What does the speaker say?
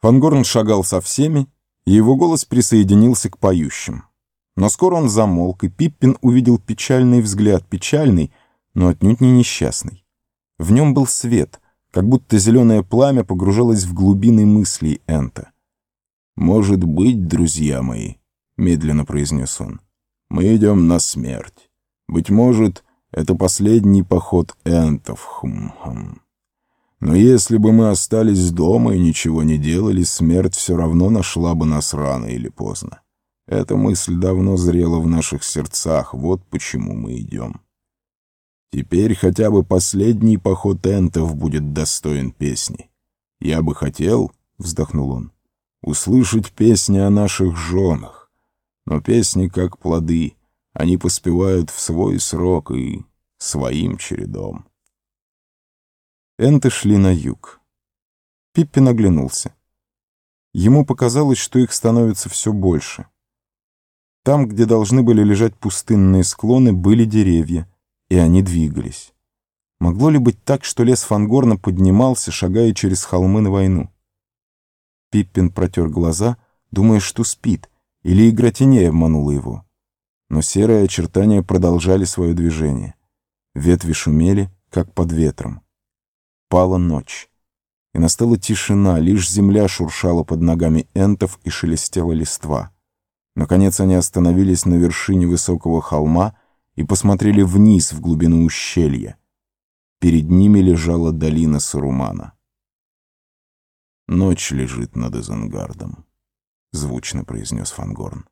Фангорн шагал со всеми, и его голос присоединился к поющим. Но скоро он замолк, и Пиппин увидел печальный взгляд, печальный, но отнюдь не несчастный. В нем был свет, как будто зеленое пламя погружалось в глубины мыслей Энта. «Может быть, друзья мои», — медленно произнес он, — «мы идем на смерть. Быть может, это последний поход Энтов. Хм-хм. Но если бы мы остались дома и ничего не делали, смерть все равно нашла бы нас рано или поздно. Эта мысль давно зрела в наших сердцах, вот почему мы идем. Теперь хотя бы последний поход энтов будет достоин песни. Я бы хотел, — вздохнул он, — услышать песни о наших женах. Но песни как плоды, они поспевают в свой срок и своим чередом. Энты шли на юг. Пиппин оглянулся. Ему показалось, что их становится все больше. Там, где должны были лежать пустынные склоны, были деревья, и они двигались. Могло ли быть так, что лес Фангорна поднимался, шагая через холмы на войну? Пиппин протер глаза, думая, что спит, или игра теней обманула его. Но серые очертания продолжали свое движение. Ветви шумели, как под ветром. Пала ночь, и настала тишина, лишь земля шуршала под ногами энтов и шелестела листва. Наконец они остановились на вершине высокого холма и посмотрели вниз в глубину ущелья. Перед ними лежала долина Сарумана. «Ночь лежит над Эзенгардом», — звучно произнес Фангорн.